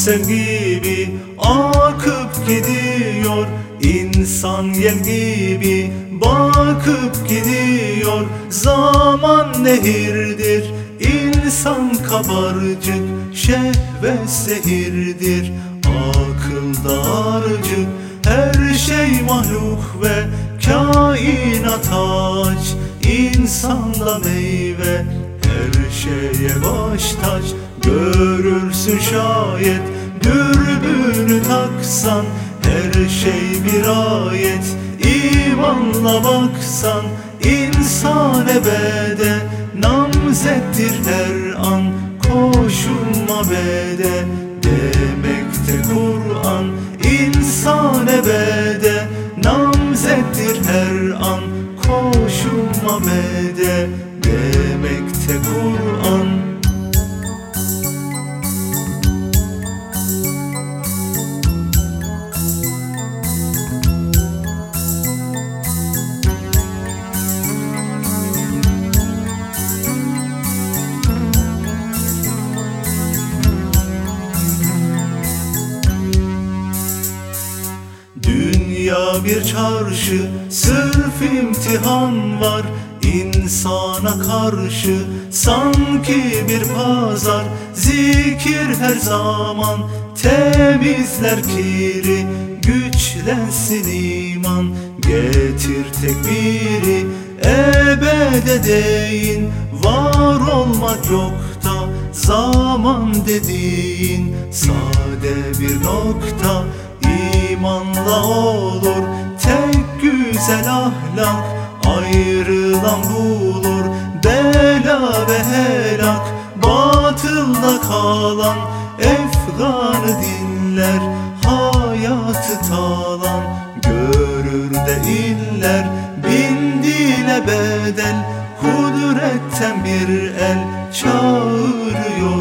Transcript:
sel gibi akıp gidiyor. İnsan yel gibi bakıp gidiyor. Zaman nehirdir İnsan kabarcık şehvet zehirdir Akıl dağarcık her şey mahluk ve kainat aç. İnsanda meyve her şeye baş taç Görürsün şayet dürbünü taksan Her şey bir ayet. İmanla baksan İnsan ebede namzettir her an Koşulma bede. Demekte Kur'an İnsan ebede namzettir her an Koşulma bede. Demekte Kur'an Dünya bir çarşı, sırf imtihan var. İnsana karşı Sanki bir pazar, zikir her zaman Temizler kiri, güçlensin iman Getir tekbiri, ebede deyin Var olmak yokta, zaman dediğin Sade bir nokta, imanla olur Tek güzel ahlak. Ayrılan bulur Bela ve helak. Batılda kalan Efganı dinler hayatı talan. Görür de iller bin dile bedel. Kudretten bir el çağırıyor